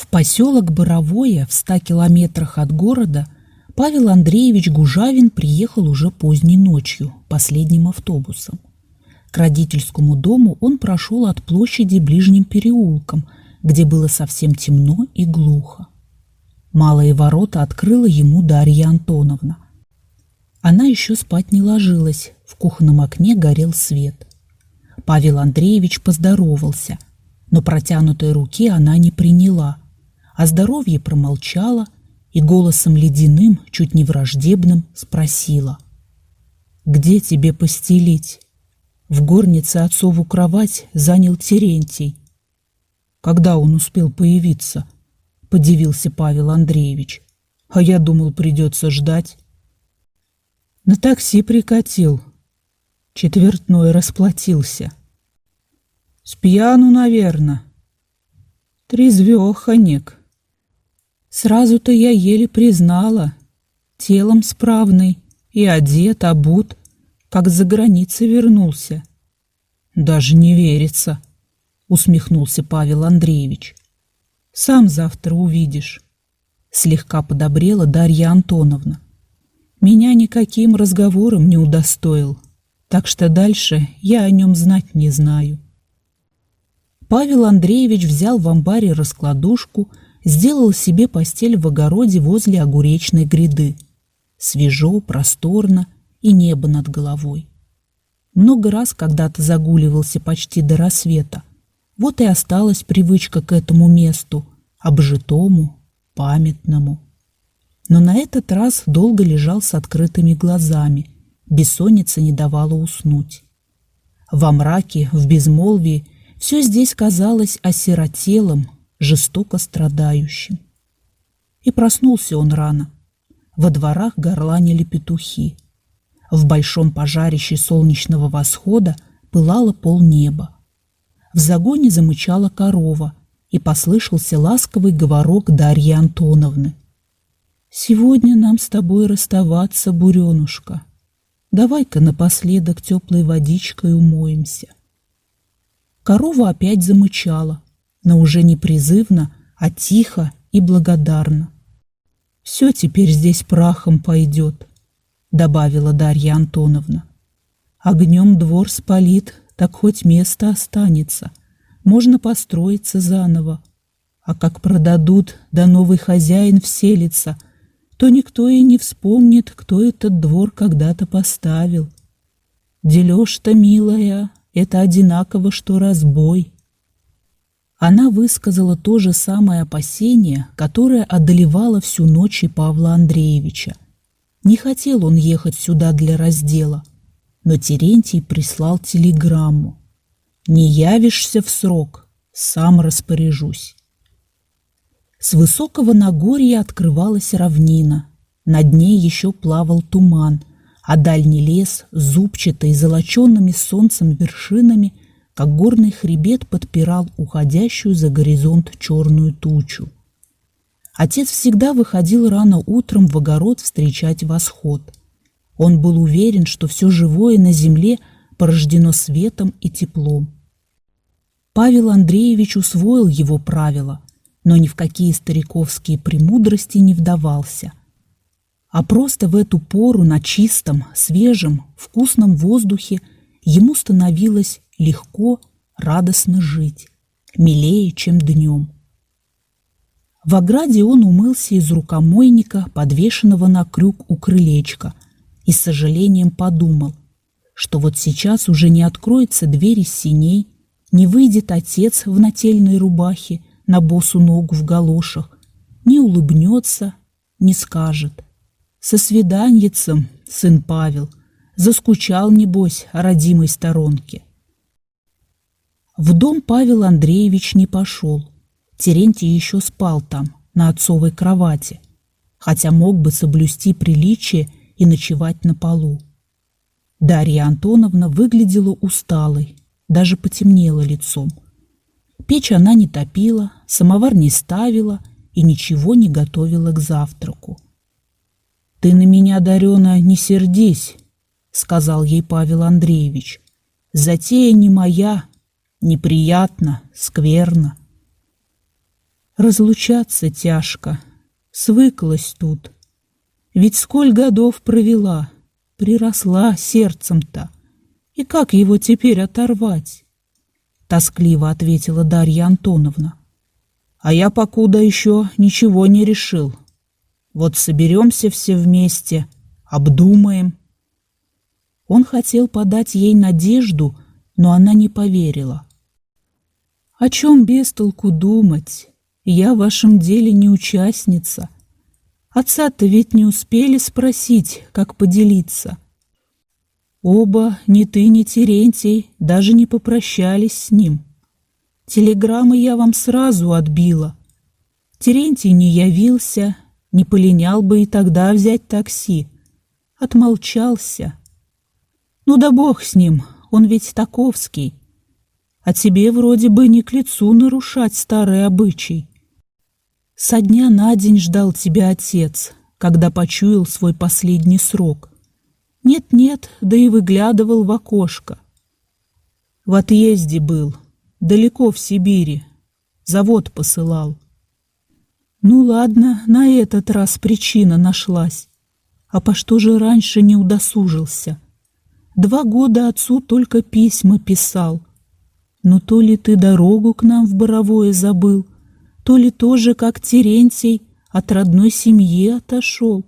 В поселок Боровое в ста километрах от города Павел Андреевич Гужавин приехал уже поздней ночью, последним автобусом. К родительскому дому он прошел от площади ближним переулком, где было совсем темно и глухо. Малые ворота открыла ему Дарья Антоновна. Она еще спать не ложилась, в кухонном окне горел свет. Павел Андреевич поздоровался, но протянутой руки она не приняла – о здоровье промолчала и голосом ледяным, чуть не враждебным, спросила. «Где тебе постелить?» В горнице отцову кровать занял Терентий. Когда он успел появиться? Подивился Павел Андреевич. А я думал, придется ждать. На такси прикатил. Четвертной расплатился. С пьяну, наверное. Трезвеханек. Сразу-то я еле признала. Телом справный и одет, обут, как за границей вернулся. Даже не верится, усмехнулся Павел Андреевич. Сам завтра увидишь. Слегка подобрела Дарья Антоновна. Меня никаким разговором не удостоил, так что дальше я о нем знать не знаю. Павел Андреевич взял в амбаре раскладушку, сделал себе постель в огороде возле огуречной гряды. Свежо, просторно и небо над головой. Много раз когда-то загуливался почти до рассвета. Вот и осталась привычка к этому месту, обжитому, памятному. Но на этот раз долго лежал с открытыми глазами, бессонница не давала уснуть. Во мраке, в безмолвии, все здесь казалось осиротелым, жестоко страдающим. И проснулся он рано. Во дворах горланили петухи. В большом пожарище солнечного восхода пылало полнеба. В загоне замычала корова, и послышался ласковый говорок Дарьи Антоновны. «Сегодня нам с тобой расставаться, буренушка. Давай-ка напоследок теплой водичкой умоемся». Корова опять замычала, но уже не призывно, а тихо и благодарно. «Все теперь здесь прахом пойдет», — добавила Дарья Антоновна. «Огнем двор спалит, так хоть место останется. Можно построиться заново. А как продадут, да новый хозяин вселится, то никто и не вспомнит, кто этот двор когда-то поставил. Дележ-то, милая, это одинаково, что разбой». Она высказала то же самое опасение, которое одолевало всю ночь и Павла Андреевича. Не хотел он ехать сюда для раздела, но Терентий прислал телеграмму. «Не явишься в срок, сам распоряжусь». С высокого Нагорья открывалась равнина. Над ней еще плавал туман, а дальний лес, зубчатый, золоченными солнцем вершинами – как горный хребет подпирал уходящую за горизонт черную тучу. Отец всегда выходил рано утром в огород встречать восход. Он был уверен, что все живое на земле порождено светом и теплом. Павел Андреевич усвоил его правила, но ни в какие стариковские премудрости не вдавался. А просто в эту пору на чистом, свежем, вкусном воздухе ему становилось легко, радостно жить, милее, чем днем. В ограде он умылся из рукомойника, подвешенного на крюк у крылечка, и с сожалением подумал, что вот сейчас уже не откроется дверь из синей, не выйдет отец в нательной рубахе на босу ногу в галошах, не улыбнется, не скажет. Со свиданьицем, сын Павел, заскучал, небось, о родимой сторонке. В дом Павел Андреевич не пошел. Терентий еще спал там, на отцовой кровати, хотя мог бы соблюсти приличие и ночевать на полу. Дарья Антоновна выглядела усталой, даже потемнела лицом. Печь она не топила, самовар не ставила и ничего не готовила к завтраку. «Ты на меня, Дарена, не сердись», — сказал ей Павел Андреевич. «Затея не моя, Неприятно, скверно. Разлучаться тяжко, свыклась тут. Ведь сколь годов провела, приросла сердцем-то. И как его теперь оторвать? Тоскливо ответила Дарья Антоновна. А я покуда еще ничего не решил. Вот соберемся все вместе, обдумаем. Он хотел подать ей надежду, но она не поверила. О чем без толку думать? Я в вашем деле не участница. Отца-то ведь не успели спросить, как поделиться. Оба, ни ты, ни Терентий, даже не попрощались с ним. Телеграммы я вам сразу отбила. Терентий не явился, не полинял бы и тогда взять такси. Отмолчался. Ну да бог с ним, он ведь таковский. А тебе вроде бы не к лицу нарушать старый обычай. Со дня на день ждал тебя отец, когда почуял свой последний срок. Нет-нет, да и выглядывал в окошко. В отъезде был, далеко в Сибири. Завод посылал. Ну ладно, на этот раз причина нашлась. А по что же раньше не удосужился? Два года отцу только письма писал. Но то ли ты дорогу к нам в Боровое забыл, то ли тоже, как Терентий, от родной семьи отошел.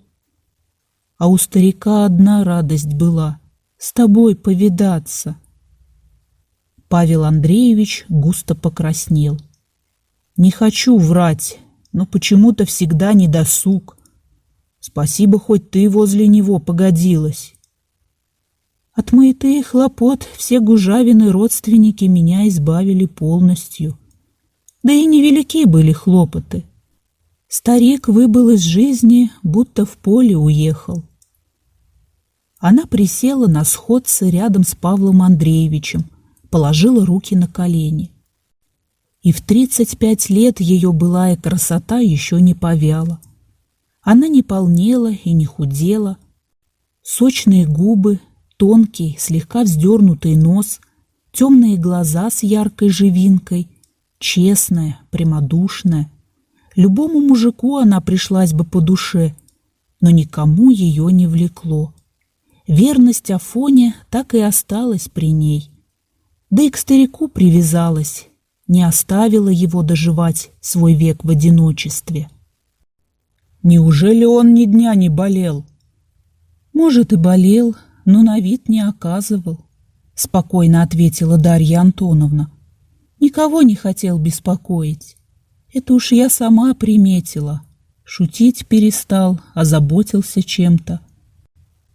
А у старика одна радость была — с тобой повидаться. Павел Андреевич густо покраснел. «Не хочу врать, но почему-то всегда не досуг. Спасибо, хоть ты возле него погодилась». От маяты и хлопот все гужавины родственники меня избавили полностью. Да и невелики были хлопоты. Старик выбыл из жизни, будто в поле уехал. Она присела на сходце рядом с Павлом Андреевичем, положила руки на колени. И в 35 лет ее былая красота еще не повяла. Она не полнела и не худела. Сочные губы, тонкий, слегка вздернутый нос, темные глаза с яркой живинкой, честная, прямодушная. Любому мужику она пришлась бы по душе, но никому ее не влекло. Верность Афоне так и осталась при ней да и к старику привязалась, не оставила его доживать свой век в одиночестве. Неужели он ни дня не болел? Может, и болел, но на вид не оказывал, спокойно ответила Дарья Антоновна. Никого не хотел беспокоить. Это уж я сама приметила. Шутить перестал, озаботился чем-то.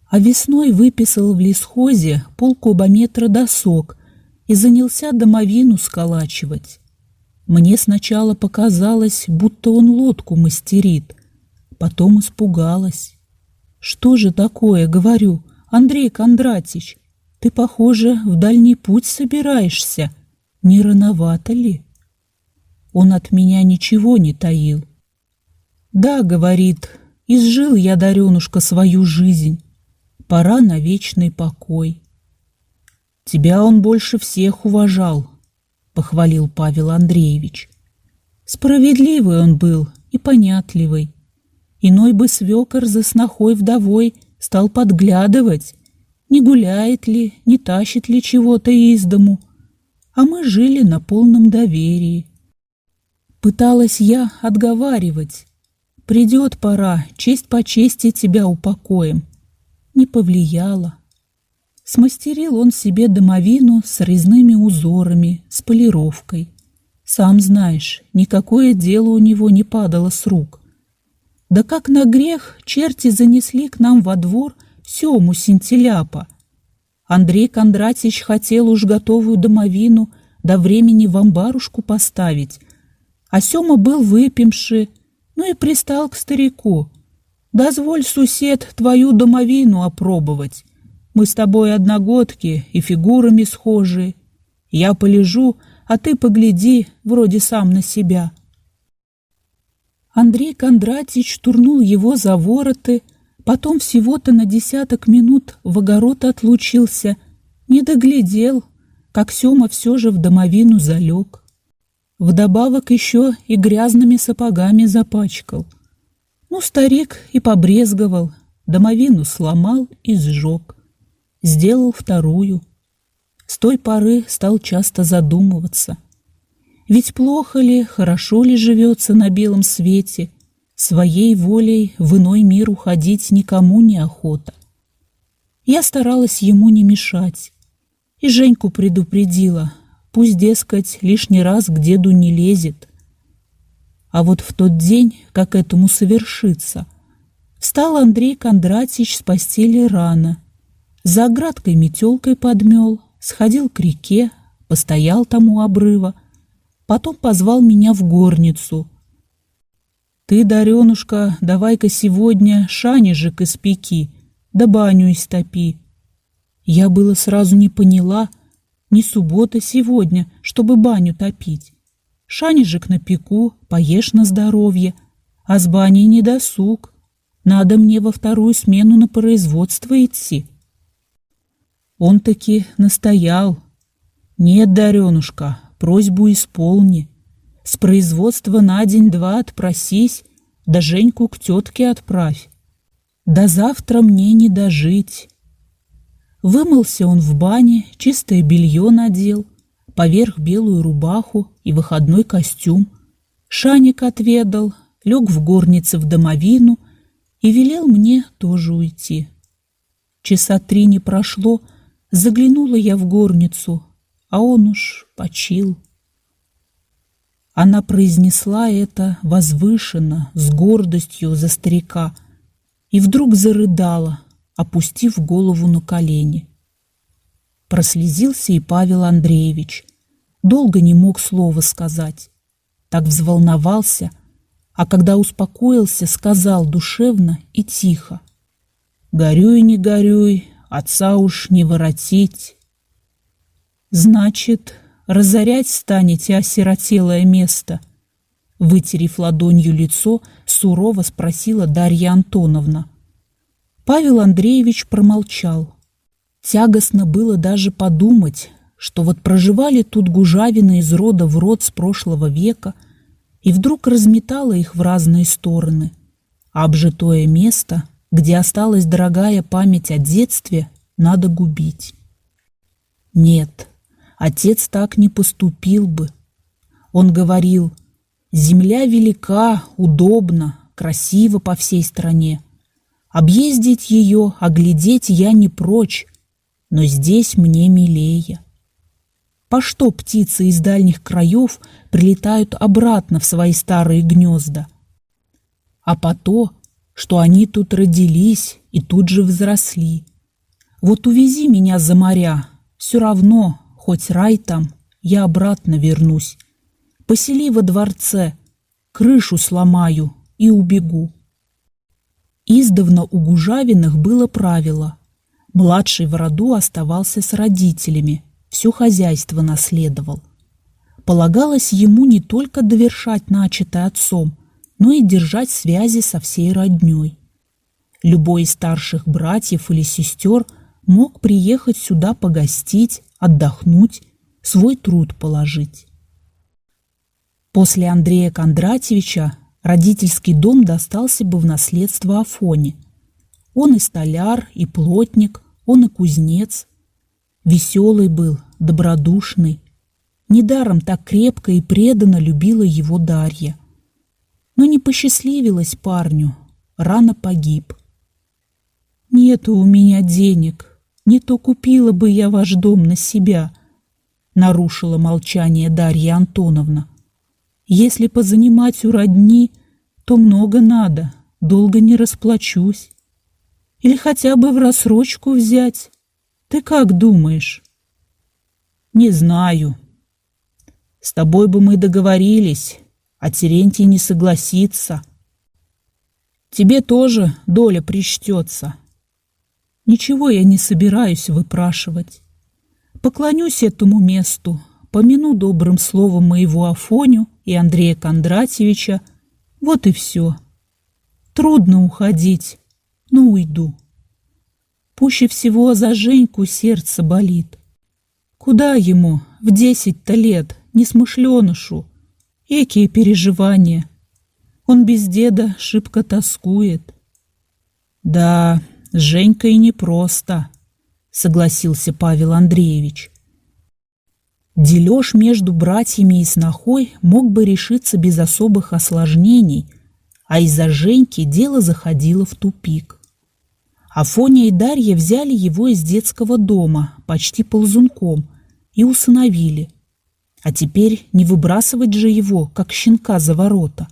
А весной выписал в лесхозе полкубометра досок и занялся домовину сколачивать. Мне сначала показалось, будто он лодку мастерит, потом испугалась. «Что же такое?» — говорю. «Андрей Кондратич, ты, похоже, в дальний путь собираешься. Не рановато ли?» Он от меня ничего не таил. «Да», — говорит, — «изжил я, Даренушка, свою жизнь. Пора на вечный покой». Тебя он больше всех уважал, похвалил Павел Андреевич. Справедливый он был и понятливый. Иной бы свекор за снохой вдовой стал подглядывать, не гуляет ли, не тащит ли чего-то из дому. А мы жили на полном доверии. Пыталась я отговаривать. Придет пора, честь по чести тебя упокоим. Не повлияло. Смастерил он себе домовину с резными узорами, с полировкой. Сам знаешь, никакое дело у него не падало с рук. Да как на грех черти занесли к нам во двор Сему Синтеляпа. Андрей Кондратьевич хотел уж готовую домовину до времени в амбарушку поставить, а Сема был выпивший, ну и пристал к старику. «Дозволь, сусед, твою домовину опробовать». Мы с тобой одногодки и фигурами схожи. Я полежу, а ты погляди, вроде сам на себя. Андрей Кондратьевич турнул его за вороты, потом всего-то на десяток минут в огород отлучился, не доглядел, как Сема все же в домовину залег. Вдобавок еще и грязными сапогами запачкал. Ну, старик и побрезговал, домовину сломал и сжег. Сделал вторую. С той поры стал часто задумываться. Ведь плохо ли, хорошо ли живется на белом свете, своей волей в иной мир уходить никому не охота. Я старалась ему не мешать. И Женьку предупредила, пусть, дескать, лишний раз к деду не лезет. А вот в тот день, как этому совершится, встал Андрей Кондратьевич с постели рано, за оградкой метелкой подмел, сходил к реке, постоял там у обрыва, потом позвал меня в горницу. «Ты, Даренушка, давай-ка сегодня шанежик испеки, да баню истопи. Я было сразу не поняла, не суббота сегодня, чтобы баню топить. Шанежек на пеку, поешь на здоровье, а с баней не досуг. Надо мне во вторую смену на производство идти. Он таки настоял. Нет, Даренушка, просьбу исполни. С производства на день-два отпросись, да Женьку к тетке отправь. До завтра мне не дожить. Вымылся он в бане, чистое белье надел, поверх белую рубаху и выходной костюм. Шаник отведал, лег в горнице в домовину и велел мне тоже уйти. Часа три не прошло, заглянула я в горницу, а он уж почил. Она произнесла это возвышенно, с гордостью за старика — и вдруг зарыдала, опустив голову на колени. Прослезился и Павел Андреевич. Долго не мог слова сказать. Так взволновался, а когда успокоился, сказал душевно и тихо. «Горюй, не горюй, отца уж не воротить». «Значит, разорять станете осиротелое место?» Вытерев ладонью лицо, сурово спросила Дарья Антоновна. Павел Андреевич промолчал. Тягостно было даже подумать, что вот проживали тут гужавины из рода в род с прошлого века, и вдруг разметало их в разные стороны, а обжитое место, где осталась дорогая память о детстве, надо губить. Нет, отец так не поступил бы. Он говорил – Земля велика, удобна, красиво по всей стране. Объездить ее, оглядеть я не прочь, но здесь мне милее. По что птицы из дальних краев прилетают обратно в свои старые гнезда? А по то, что они тут родились и тут же взросли. Вот увези меня за моря, все равно, хоть рай там, я обратно вернусь. Посели во дворце, крышу сломаю и убегу. Издавна у Гужавиных было правило. Младший в роду оставался с родителями, все хозяйство наследовал. Полагалось ему не только довершать начатое отцом, но и держать связи со всей родней. Любой из старших братьев или сестер мог приехать сюда погостить, отдохнуть, свой труд положить. После Андрея Кондратьевича родительский дом достался бы в наследство Афоне. Он и столяр, и плотник, он и кузнец. Веселый был, добродушный. Недаром так крепко и преданно любила его Дарья. Но не посчастливилось парню, рано погиб. «Нету у меня денег, не то купила бы я ваш дом на себя», нарушила молчание Дарья Антоновна. Если позанимать у родни, то много надо, долго не расплачусь. Или хотя бы в рассрочку взять. Ты как думаешь? Не знаю. С тобой бы мы договорились, а Терентий не согласится. Тебе тоже доля причтется. Ничего я не собираюсь выпрашивать. Поклонюсь этому месту, помяну добрым словом моего Афоню и Андрея Кондратьевича. Вот и все. Трудно уходить, но уйду. Пуще всего за Женьку сердце болит. Куда ему в десять-то лет, несмышленышу, Экие переживания. Он без деда шибко тоскует. Да, с Женькой непросто, согласился Павел Андреевич. Дележ между братьями и снохой мог бы решиться без особых осложнений, а из-за Женьки дело заходило в тупик. Афоня и Дарья взяли его из детского дома, почти ползунком, и усыновили. А теперь не выбрасывать же его, как щенка за ворота.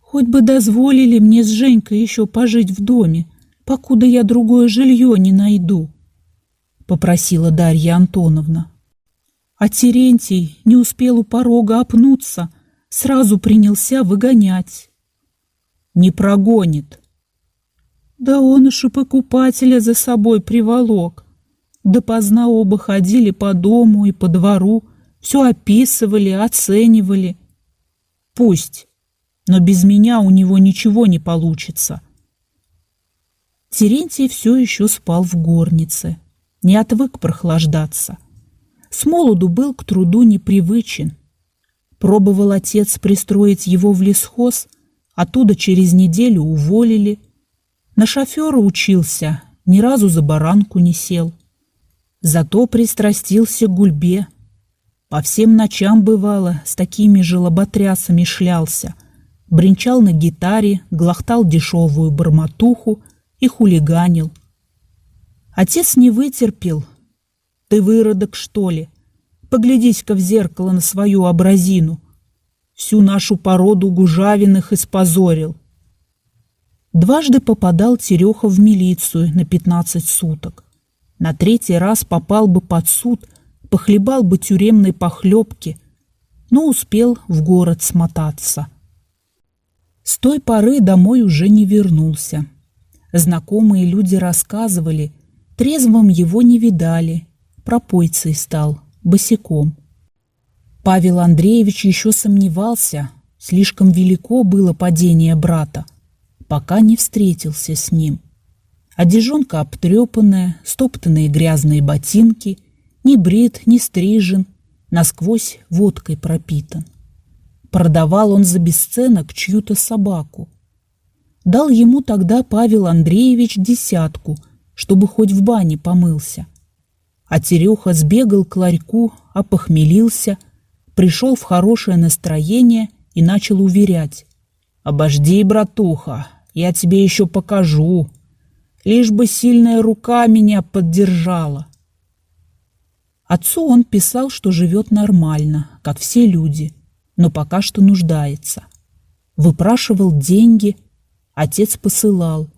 Хоть бы дозволили мне с Женькой еще пожить в доме, покуда я другое жилье не найду, — попросила Дарья Антоновна. А Терентий не успел у порога опнуться, сразу принялся выгонять. Не прогонит. Да он уж и покупателя за собой приволок. Допоздна оба ходили по дому и по двору, все описывали, оценивали. Пусть, но без меня у него ничего не получится. Терентий все еще спал в горнице, не отвык прохлаждаться. С молоду был к труду непривычен. Пробовал отец пристроить его в лесхоз, оттуда через неделю уволили. На шофера учился, ни разу за баранку не сел. Зато пристрастился к гульбе. По всем ночам бывало, с такими же лоботрясами шлялся. Бренчал на гитаре, глохтал дешевую бормотуху и хулиганил. Отец не вытерпел, ты выродок, что ли? Поглядись-ка в зеркало на свою образину. Всю нашу породу гужавиных испозорил. Дважды попадал Тереха в милицию на пятнадцать суток. На третий раз попал бы под суд, похлебал бы тюремной похлебки, но успел в город смотаться. С той поры домой уже не вернулся. Знакомые люди рассказывали, трезвым его не видали, пропойцей стал, босиком. Павел Андреевич еще сомневался, слишком велико было падение брата, пока не встретился с ним. Одежонка обтрепанная, стоптанные грязные ботинки, ни брит, ни стрижен, насквозь водкой пропитан. Продавал он за бесценок чью-то собаку. Дал ему тогда Павел Андреевич десятку, чтобы хоть в бане помылся. А Тереха сбегал к ларьку, опохмелился, пришел в хорошее настроение и начал уверять. «Обожди, братуха, я тебе еще покажу. Лишь бы сильная рука меня поддержала». Отцу он писал, что живет нормально, как все люди, но пока что нуждается. Выпрашивал деньги, отец посылал.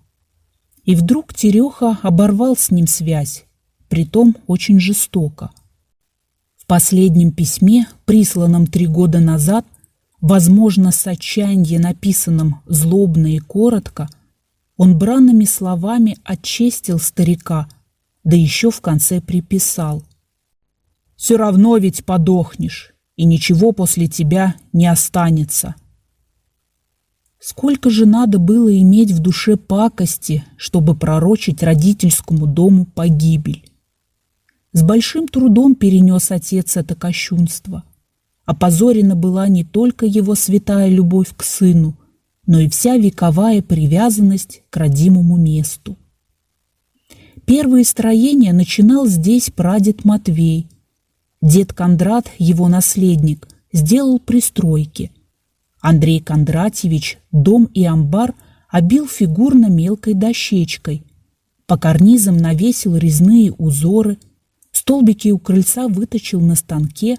И вдруг Тереха оборвал с ним связь, притом очень жестоко. В последнем письме, присланном три года назад, возможно, с отчаяния написанном злобно и коротко, он бранными словами отчестил старика, да еще в конце приписал. «Все равно ведь подохнешь, и ничего после тебя не останется». Сколько же надо было иметь в душе пакости, чтобы пророчить родительскому дому погибель? С большим трудом перенес отец это кощунство. Опозорена была не только его святая любовь к сыну, но и вся вековая привязанность к родимому месту. Первые строения начинал здесь прадед Матвей. Дед Кондрат, его наследник, сделал пристройки. Андрей Кондратьевич дом и амбар обил фигурно мелкой дощечкой. По карнизам навесил резные узоры – Столбики у крыльца выточил на станке,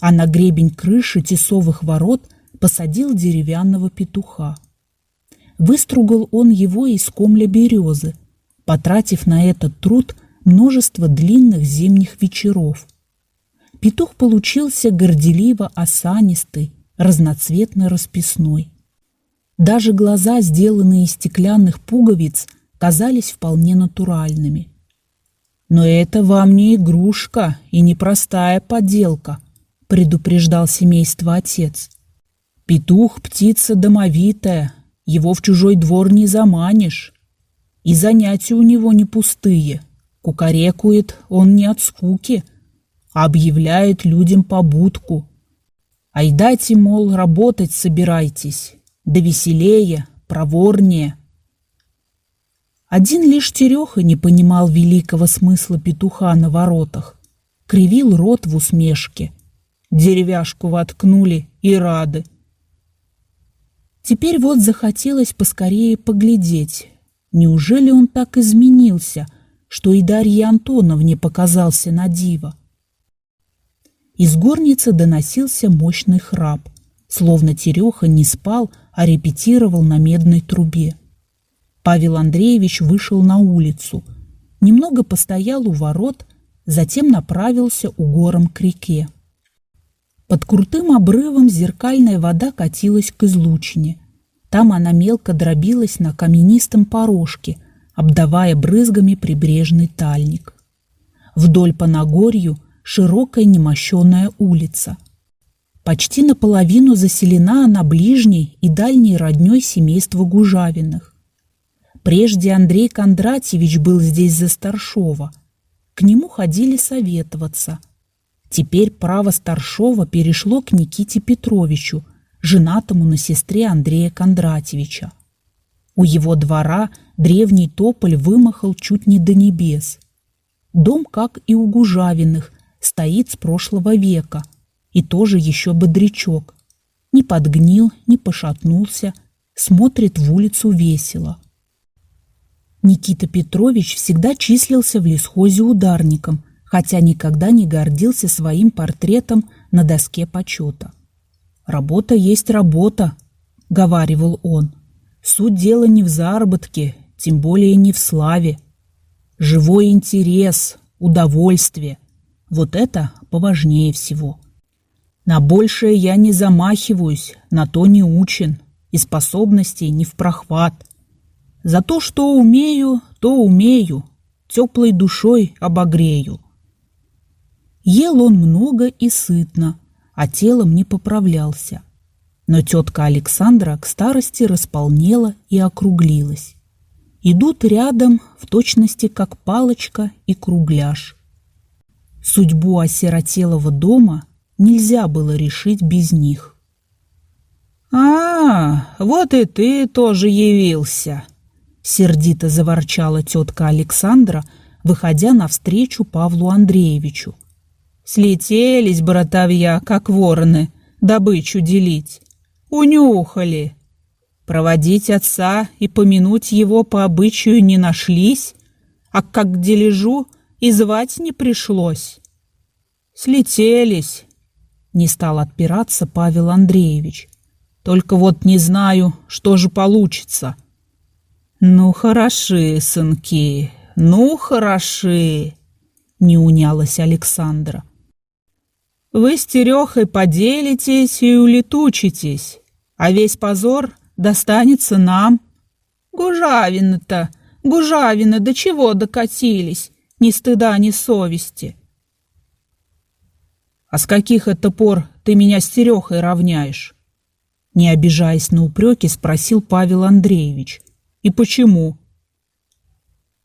а на гребень крыши тесовых ворот посадил деревянного петуха. Выстругал он его из комля березы, потратив на этот труд множество длинных зимних вечеров. Петух получился горделиво осанистый, разноцветно расписной. Даже глаза, сделанные из стеклянных пуговиц, казались вполне натуральными – «Но это вам не игрушка и не простая подделка», — предупреждал семейство отец. «Петух — птица домовитая, его в чужой двор не заманишь. И занятия у него не пустые. Кукарекует он не от скуки, а объявляет людям побудку. Айдайте, мол, работать собирайтесь, да веселее, проворнее. Один лишь Тереха не понимал великого смысла петуха на воротах, кривил рот в усмешке. Деревяшку воткнули и рады. Теперь вот захотелось поскорее поглядеть. Неужели он так изменился, что и Дарье Антоновне показался на диво? Из горницы доносился мощный храп, словно Тереха не спал, а репетировал на медной трубе. Павел Андреевич вышел на улицу, немного постоял у ворот, затем направился угором к реке. Под крутым обрывом зеркальная вода катилась к излучине. Там она мелко дробилась на каменистом порожке, обдавая брызгами прибрежный тальник. Вдоль по Нагорью широкая немощенная улица. Почти наполовину заселена она ближней и дальней родней семейства Гужавиных. Прежде Андрей Кондратьевич был здесь за старшова. К нему ходили советоваться – Теперь право старшова перешло к Никите Петровичу, женатому на сестре Андрея Кондратьевича. У его двора древний тополь вымахал чуть не до небес. Дом, как и у Гужавиных, стоит с прошлого века, и тоже еще бодрячок. Не подгнил, не пошатнулся, смотрит в улицу весело. Никита Петрович всегда числился в лесхозе ударником – хотя никогда не гордился своим портретом на доске почета. «Работа есть работа», — говаривал он. «Суть дела не в заработке, тем более не в славе. Живой интерес, удовольствие — вот это поважнее всего. На большее я не замахиваюсь, на то не учен, и способностей не в прохват. За то, что умею, то умею, теплой душой обогрею. Ел он много и сытно, а телом не поправлялся. Но тетка Александра к старости располнела и округлилась. Идут рядом в точности как палочка и кругляш. Судьбу осиротелого дома нельзя было решить без них. «А, вот и ты тоже явился!» Сердито заворчала тетка Александра, выходя навстречу Павлу Андреевичу, Слетелись братовья, как вороны, добычу делить. Унюхали. Проводить отца и помянуть его по обычаю не нашлись, а как к дележу и звать не пришлось. Слетелись, не стал отпираться Павел Андреевич. Только вот не знаю, что же получится. Ну, хороши, сынки, ну, хороши, не унялась Александра. Вы с Терехой поделитесь и улетучитесь, а весь позор достанется нам. Гужавина-то, Гужавина, до чего докатились, ни стыда, ни совести. А с каких это пор ты меня с Терехой равняешь? Не обижаясь на упреки, спросил Павел Андреевич. И почему?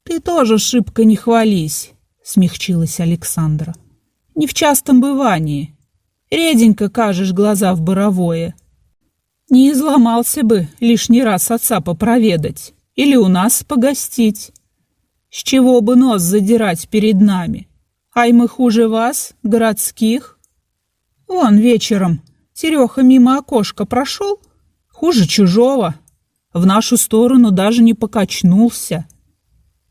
Ты тоже шибко не хвались, смягчилась Александра. Не в частом бывании. Реденько кажешь глаза в боровое. Не изломался бы лишний раз отца попроведать или у нас погостить. С чего бы нос задирать перед нами? Ай мы хуже вас, городских. Вон вечером Тереха мимо окошка прошел, хуже чужого. В нашу сторону даже не покачнулся.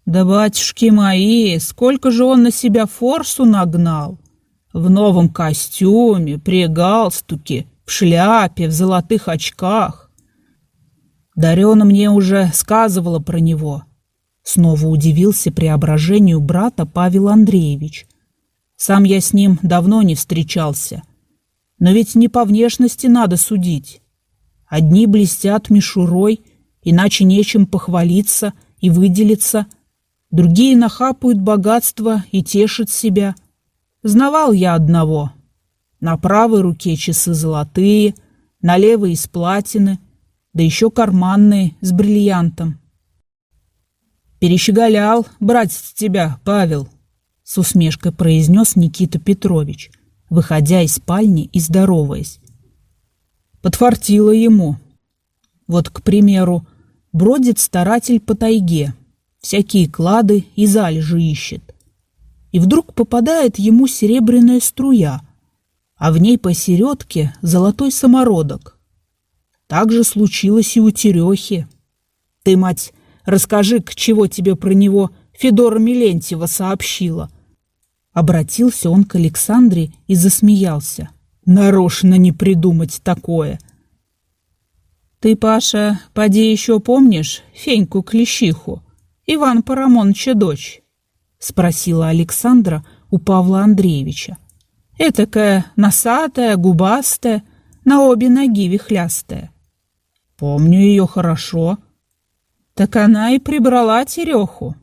Да, батюшки мои, сколько же он на себя форсу нагнал в новом костюме, при галстуке, в шляпе, в золотых очках. Дарена мне уже сказывала про него. Снова удивился преображению брата Павел Андреевич. Сам я с ним давно не встречался. Но ведь не по внешности надо судить. Одни блестят мишурой, иначе нечем похвалиться и выделиться. Другие нахапают богатство и тешат себя – Знавал я одного. На правой руке часы золотые, на левой из платины, да еще карманные с бриллиантом. «Перещеголял, братец, тебя, Павел», — с усмешкой произнес Никита Петрович, выходя из спальни и здороваясь. Подфартило ему. Вот, к примеру, бродит старатель по тайге, всякие клады и залежи ищет. И вдруг попадает ему серебряная струя, а в ней посередке золотой самородок. Так же случилось и у Терехи. Ты, мать, расскажи, к чего тебе про него Федора Милентьева сообщила. Обратился он к Александре и засмеялся. Нарочно не придумать такое. Ты, Паша, поди еще помнишь Феньку Клещиху, Иван Парамоновича дочь? Спросила Александра у Павла Андреевича. Этакая носатая, губастая, на обе ноги вихлястая. Помню ее хорошо. Так она и прибрала Тереху.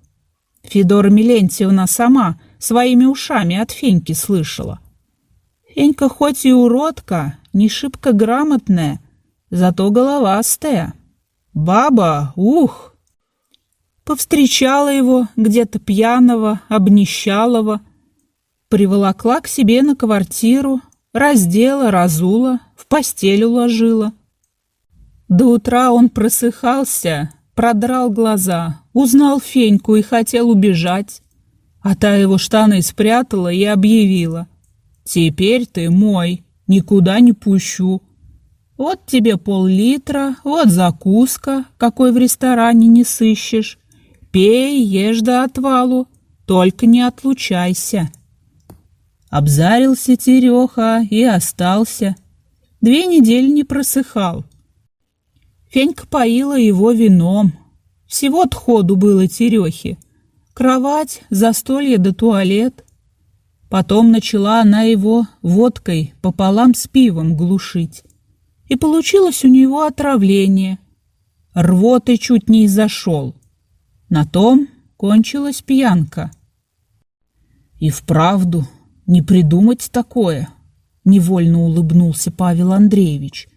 Федора Милентьевна сама своими ушами от Феньки слышала. Фенька хоть и уродка, не шибко грамотная, зато головастая. Баба, ух! Повстречала его где-то пьяного, обнищалого, приволокла к себе на квартиру, раздела, разула, в постель уложила. До утра он просыхался, продрал глаза, узнал Феньку и хотел убежать. А та его штаны спрятала и объявила. «Теперь ты мой, никуда не пущу. Вот тебе пол-литра, вот закуска, какой в ресторане не сыщешь. Пей, ешь до отвалу, только не отлучайся». Обзарился Тереха и остался. Две недели не просыхал. Фенька поила его вином. Всего-то ходу было Терехе. Кровать, застолье да туалет. Потом начала она его водкой пополам с пивом глушить. И получилось у него отравление. Рвоты чуть не изошел. На том кончилась пьянка. И вправду не придумать такое, невольно улыбнулся Павел Андреевич.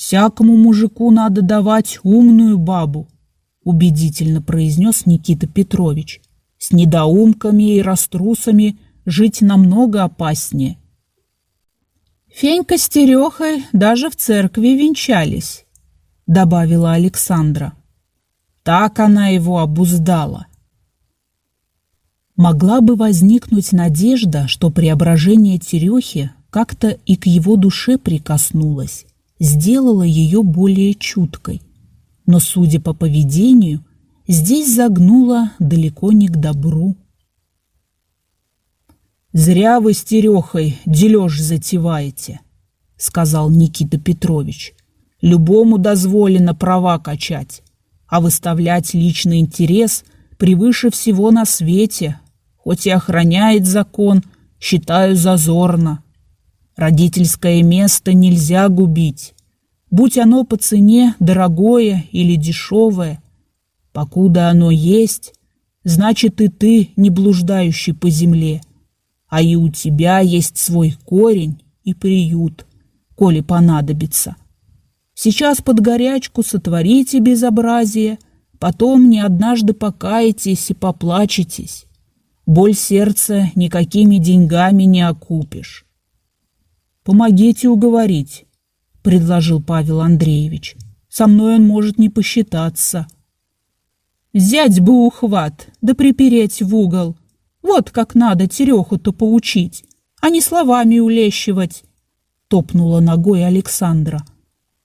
Всякому мужику надо давать умную бабу, убедительно произнес Никита Петрович. С недоумками и раструсами жить намного опаснее. Фенька с Терехой даже в церкви венчались, добавила Александра. Так она его обуздала. Могла бы возникнуть надежда, что преображение Терехи как-то и к его душе прикоснулось сделала ее более чуткой. Но, судя по поведению, здесь загнула далеко не к добру. «Зря вы с Терехой дележ затеваете», — сказал Никита Петрович. «Любому дозволено права качать, а выставлять личный интерес превыше всего на свете, хоть и охраняет закон, считаю зазорно». Родительское место нельзя губить. Будь оно по цене дорогое или дешевое, покуда оно есть, значит и ты не блуждающий по земле, а и у тебя есть свой корень и приют, коли понадобится. Сейчас под горячку сотворите безобразие, потом не однажды покаетесь и поплачетесь. Боль сердца никакими деньгами не окупишь. «Помогите уговорить», — предложил Павел Андреевич. «Со мной он может не посчитаться». «Взять бы ухват, да припереть в угол. Вот как надо Тереху-то поучить, а не словами улещивать», — топнула ногой Александра.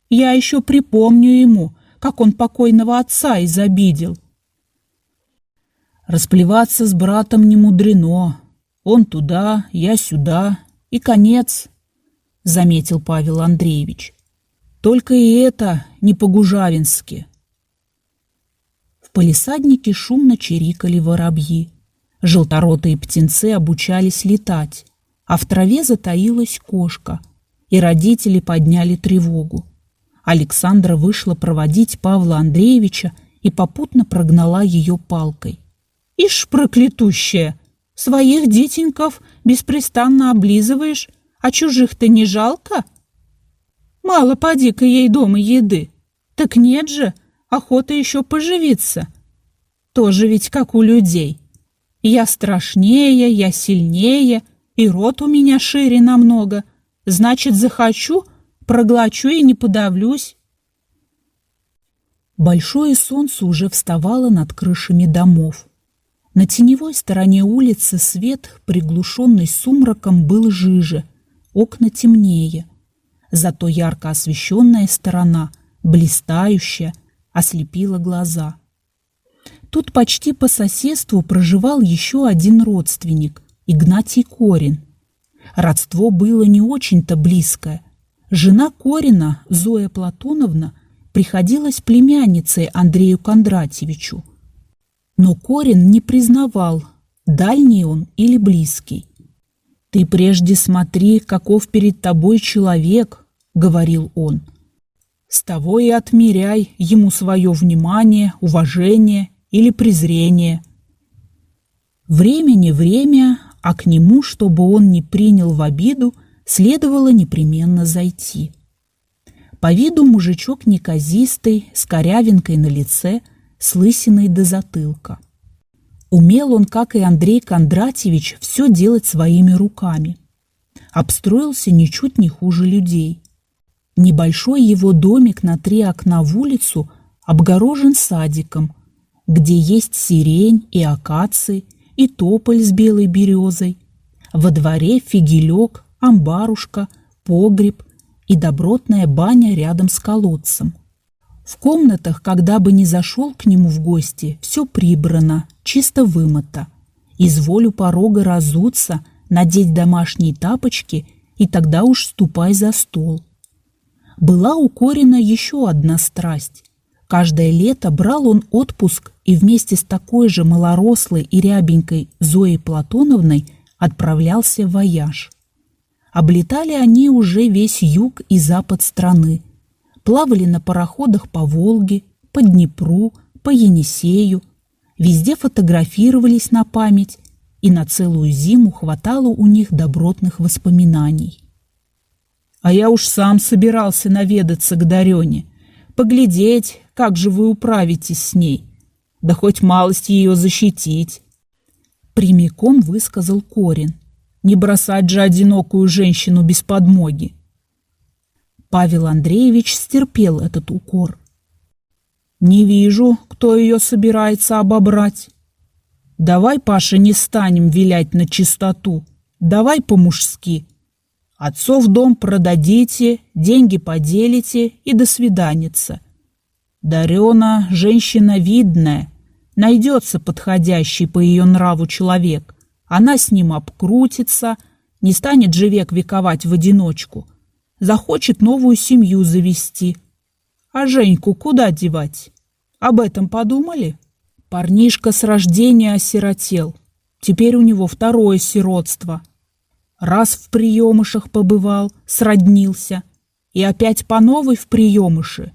«Я еще припомню ему, как он покойного отца изобидел». Расплеваться с братом не мудрено. Он туда, я сюда, и конец заметил Павел Андреевич. Только и это не по-гужавински. В полисаднике шумно чирикали воробьи. Желторотые птенцы обучались летать, а в траве затаилась кошка, и родители подняли тревогу. Александра вышла проводить Павла Андреевича и попутно прогнала ее палкой. «Ишь, проклятущая! Своих детеньков беспрестанно облизываешь, а чужих-то не жалко? Мало поди-ка ей дома еды. Так нет же, охота еще поживиться. Тоже ведь как у людей. Я страшнее, я сильнее, и рот у меня шире намного. Значит, захочу, Проглочу и не подавлюсь. Большое солнце уже вставало над крышами домов. На теневой стороне улицы свет, приглушенный сумраком, был жиже, окна темнее. Зато ярко освещенная сторона, блистающая, ослепила глаза. Тут почти по соседству проживал еще один родственник, Игнатий Корин. Родство было не очень-то близкое. Жена Корина, Зоя Платоновна, приходилась племянницей Андрею Кондратьевичу. Но Корин не признавал, дальний он или близкий. «Ты прежде смотри, каков перед тобой человек», — говорил он. «С того и отмеряй ему свое внимание, уважение или презрение». Время не время, а к нему, чтобы он не принял в обиду, следовало непременно зайти. По виду мужичок неказистый, с корявинкой на лице, с лысиной до затылка. Умел он, как и Андрей Кондратьевич, все делать своими руками. Обстроился ничуть не хуже людей. Небольшой его домик на три окна в улицу обгорожен садиком, где есть сирень и акации, и тополь с белой березой. Во дворе фигелек, амбарушка, погреб и добротная баня рядом с колодцем. В комнатах, когда бы не зашел к нему в гости, все прибрано, чисто вымыто. Изволю порога разуться, надеть домашние тапочки, и тогда уж ступай за стол. Была у еще одна страсть. Каждое лето брал он отпуск и вместе с такой же малорослой и рябенькой Зоей Платоновной отправлялся в вояж. Облетали они уже весь юг и запад страны. Плавали на пароходах по Волге, по Днепру, по Енисею. Везде фотографировались на память, и на целую зиму хватало у них добротных воспоминаний. А я уж сам собирался наведаться к Дарене, поглядеть, как же вы управитесь с ней, да хоть малость ее защитить. Прямиком высказал Корин – не бросать же одинокую женщину без подмоги. Павел Андреевич стерпел этот укор. Не вижу, кто ее собирается обобрать. Давай, Паша, не станем вилять на чистоту. Давай по-мужски. Отцов дом продадите, деньги поделите и до свиданица. Дарена женщина видная, найдется подходящий по ее нраву человек. Она с ним обкрутится, не станет же век вековать в одиночку. Захочет новую семью завести. А Женьку куда девать? Об этом подумали? Парнишка с рождения осиротел. Теперь у него второе сиротство. Раз в приемышах побывал, сроднился. И опять по новой в приемыше.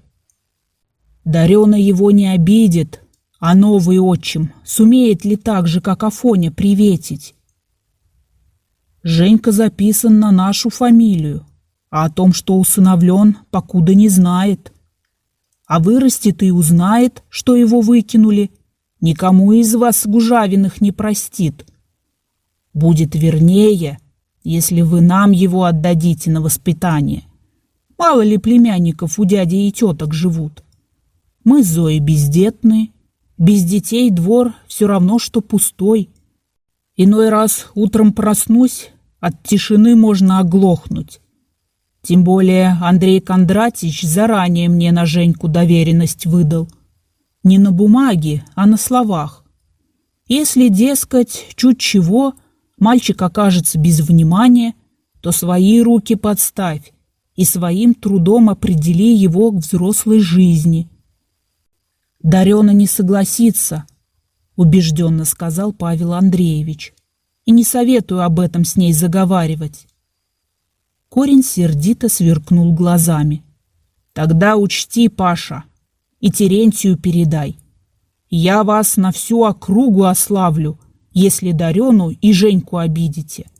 Дарена его не обидит, а новый отчим сумеет ли так же, как Афоня, приветить? Женька записан на нашу фамилию, а о том, что усыновлен, покуда не знает. А вырастет и узнает, что его выкинули, никому из вас Гужавиных не простит. Будет вернее, если вы нам его отдадите на воспитание. Мало ли племянников у дяди и теток живут. Мы с Зоей бездетные, без детей двор все равно, что пустой. Иной раз утром проснусь, от тишины можно оглохнуть. Тем более Андрей Кондратич заранее мне на Женьку доверенность выдал. Не на бумаге, а на словах. Если, дескать, чуть чего, мальчик окажется без внимания, то свои руки подставь и своим трудом определи его к взрослой жизни. Дарена не согласится, убежденно сказал Павел Андреевич. И не советую об этом с ней заговаривать. Корень сердито сверкнул глазами. Тогда учти, Паша, и Терентию передай. Я вас на всю округу ославлю, если Дарену и Женьку обидите.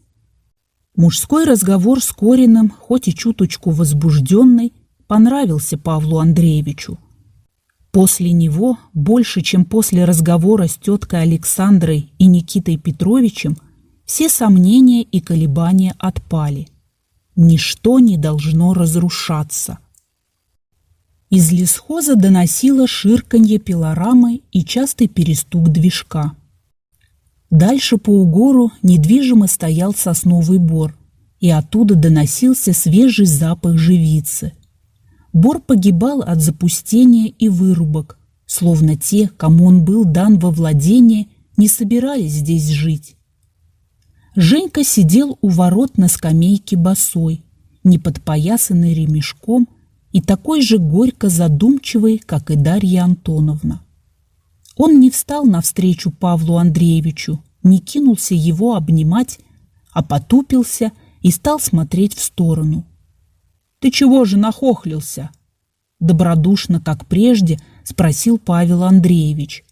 Мужской разговор с Кориным, хоть и чуточку возбужденный, понравился Павлу Андреевичу. После него, больше, чем после разговора с теткой Александрой и Никитой Петровичем, все сомнения и колебания отпали. Ничто не должно разрушаться. Из лесхоза доносило ширканье пилорамы и частый перестук движка. Дальше по угору недвижимо стоял сосновый бор, и оттуда доносился свежий запах живицы. Бор погибал от запустения и вырубок, словно те, кому он был дан во владение, не собирались здесь жить. Женька сидел у ворот на скамейке босой, не подпоясанный ремешком и такой же горько задумчивый, как и Дарья Антоновна. Он не встал навстречу Павлу Андреевичу, не кинулся его обнимать, а потупился и стал смотреть в сторону. «Ты чего же нахохлился?» Добродушно, как прежде, спросил Павел Андреевич.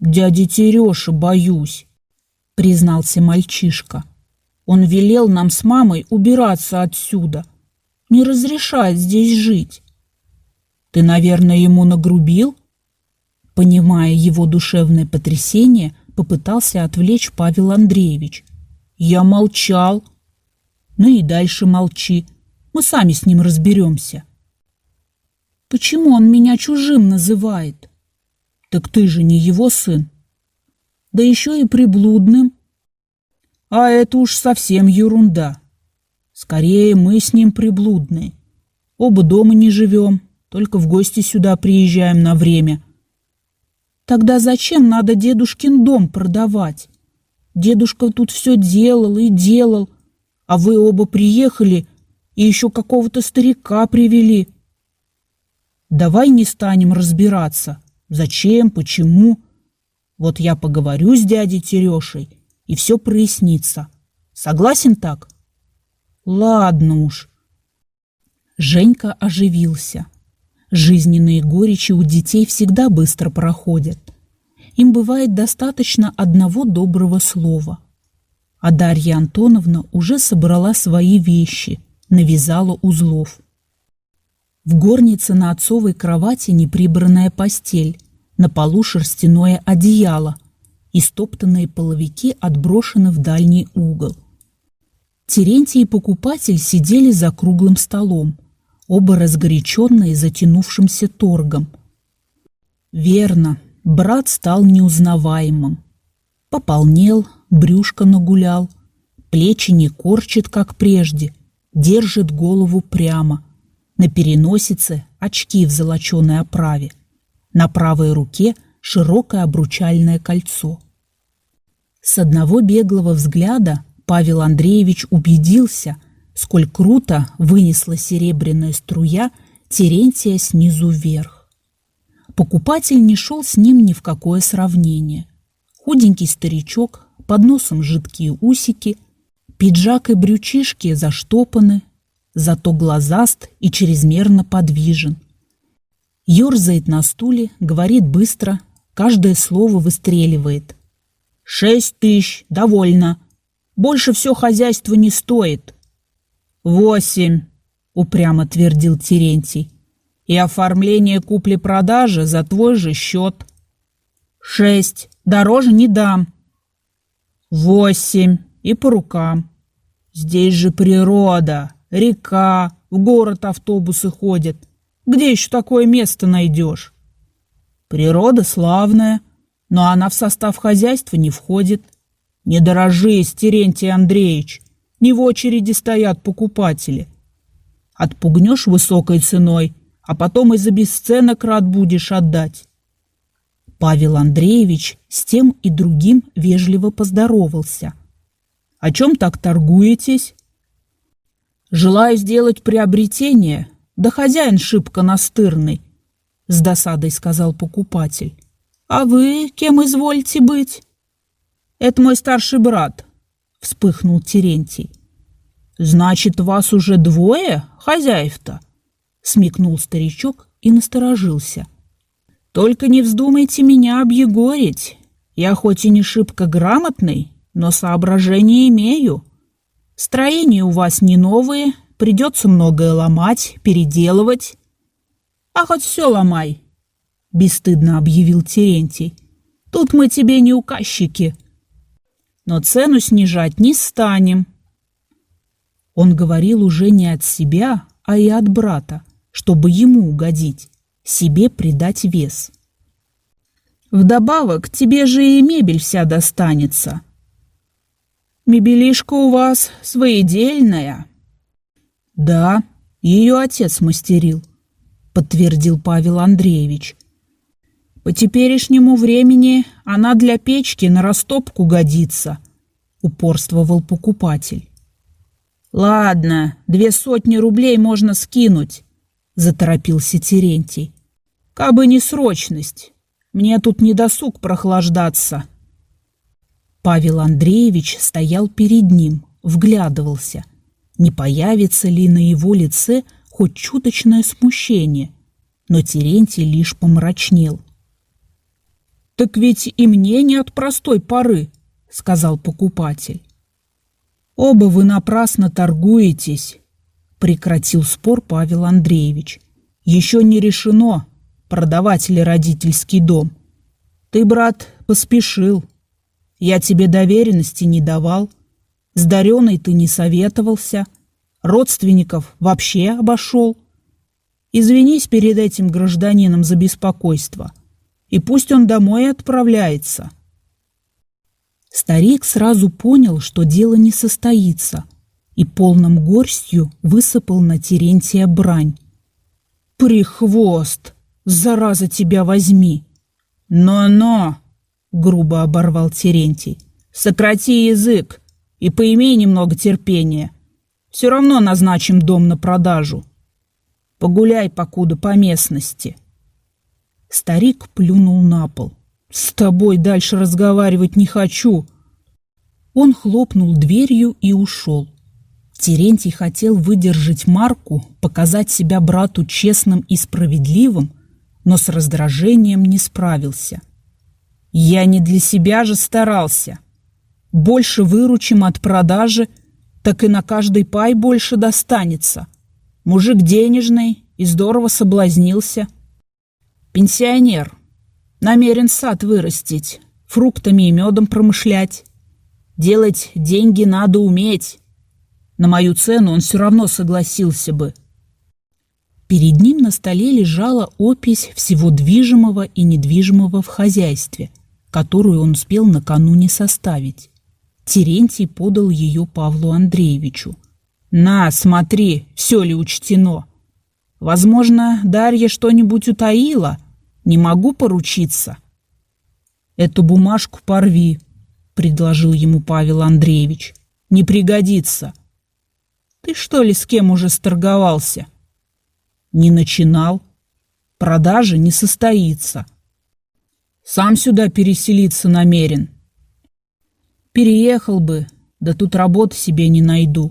«Дяди Тереша боюсь», — признался мальчишка. «Он велел нам с мамой убираться отсюда. Не разрешает здесь жить». «Ты, наверное, ему нагрубил?» Понимая его душевное потрясение, попытался отвлечь Павел Андреевич. «Я молчал». «Ну и дальше молчи. Мы сами с ним разберемся». «Почему он меня чужим называет?» «Так ты же не его сын да еще и приблудным. А это уж совсем ерунда. Скорее, мы с ним приблудные. Оба дома не живем, только в гости сюда приезжаем на время. Тогда зачем надо дедушкин дом продавать? Дедушка тут все делал и делал, а вы оба приехали и еще какого-то старика привели. Давай не станем разбираться, зачем, почему. Вот я поговорю с дядей Терешей, и все прояснится. Согласен так? Ладно уж. Женька оживился. Жизненные горечи у детей всегда быстро проходят. Им бывает достаточно одного доброго слова. А Дарья Антоновна уже собрала свои вещи, навязала узлов. В горнице на отцовой кровати неприбранная постель, на полу шерстяное одеяло, и стоптанные половики отброшены в дальний угол. Терентий и покупатель сидели за круглым столом, оба разгоряченные затянувшимся торгом. Верно, брат стал неузнаваемым. Пополнел, брюшко нагулял, плечи не корчит, как прежде, держит голову прямо. На переносице очки в золоченой оправе – на правой руке широкое обручальное кольцо. С одного беглого взгляда Павел Андреевич убедился, сколь круто вынесла серебряная струя Терентия снизу вверх. Покупатель не шел с ним ни в какое сравнение. Худенький старичок, под носом жидкие усики, пиджак и брючишки заштопаны, зато глазаст и чрезмерно подвижен. Ёрзает на стуле, говорит быстро, каждое слово выстреливает. «Шесть тысяч, довольно. Больше все хозяйство не стоит». «Восемь», — упрямо твердил Терентий. «И оформление купли-продажи за твой же счет». «Шесть, дороже не дам». «Восемь, и по рукам. Здесь же природа, река, в город автобусы ходят». Где еще такое место найдешь? Природа славная, но она в состав хозяйства не входит. Не дорожись, Терентий Андреевич, не в очереди стоят покупатели. Отпугнешь высокой ценой, а потом и за бесценок рад будешь отдать. Павел Андреевич с тем и другим вежливо поздоровался. «О чем так торгуетесь?» «Желаю сделать приобретение, да хозяин шибко настырный, — с досадой сказал покупатель. А вы кем извольте быть? Это мой старший брат, — вспыхнул Терентий. Значит, вас уже двое, хозяев-то? — смекнул старичок и насторожился. Только не вздумайте меня объегорить. Я хоть и не шибко грамотный, но соображения имею. Строения у вас не новые, Придется многое ломать, переделывать. А хоть все ломай, бесстыдно объявил Терентий. Тут мы тебе не указчики. Но цену снижать не станем. Он говорил уже не от себя, а и от брата, чтобы ему угодить, себе придать вес. Вдобавок, тебе же и мебель вся достанется. Мебелишка у вас своедельная. Да, ее отец мастерил, подтвердил Павел Андреевич. По теперешнему времени она для печки на растопку годится, упорствовал покупатель. Ладно, две сотни рублей можно скинуть, заторопился Терентий. Кабы не срочность, мне тут не досуг прохлаждаться. Павел Андреевич стоял перед ним, вглядывался. Не появится ли на его лице хоть чуточное смущение? Но Терентий лишь помрачнел. «Так ведь и мне не от простой поры», — сказал покупатель. «Оба вы напрасно торгуетесь», — прекратил спор Павел Андреевич. «Еще не решено, продавать ли родительский дом. Ты, брат, поспешил. Я тебе доверенности не давал. С Дареной ты не советовался. Родственников вообще обошел. Извинись перед этим гражданином за беспокойство» и пусть он домой отправляется. Старик сразу понял, что дело не состоится, и полным горстью высыпал на Терентия брань. «Прихвост! Зараза тебя возьми!» «Но-но!» — грубо оборвал Терентий. «Сократи язык и поимей немного терпения. Все равно назначим дом на продажу. Погуляй покуда по местности». Старик плюнул на пол. «С тобой дальше разговаривать не хочу!» Он хлопнул дверью и ушел. Терентий хотел выдержать марку, показать себя брату честным и справедливым, но с раздражением не справился. «Я не для себя же старался. Больше выручим от продажи, так и на каждый пай больше достанется. Мужик денежный и здорово соблазнился». Пенсионер. Намерен сад вырастить, фруктами и медом промышлять. Делать деньги надо уметь. На мою цену он все равно согласился бы. Перед ним на столе лежала опись всего движимого и недвижимого в хозяйстве, которую он успел накануне составить. Терентий подал ее Павлу Андреевичу. «На, смотри, все ли учтено. Возможно, Дарья что-нибудь утаила, не могу поручиться. Эту бумажку порви, предложил ему Павел Андреевич. Не пригодится. Ты что ли с кем уже сторговался? Не начинал. Продажа не состоится. Сам сюда переселиться намерен. Переехал бы, да тут работы себе не найду.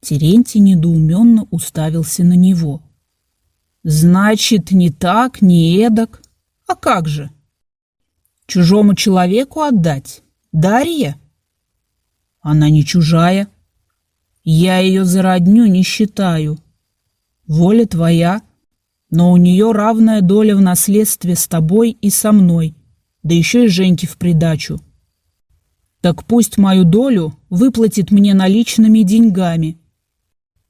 Терентий недоуменно уставился на него. Значит, не так, не эдак. А как же? Чужому человеку отдать? Дарья? Она не чужая. Я ее за родню не считаю. Воля твоя, но у нее равная доля в наследстве с тобой и со мной, да еще и Женьке в придачу. Так пусть мою долю выплатит мне наличными деньгами.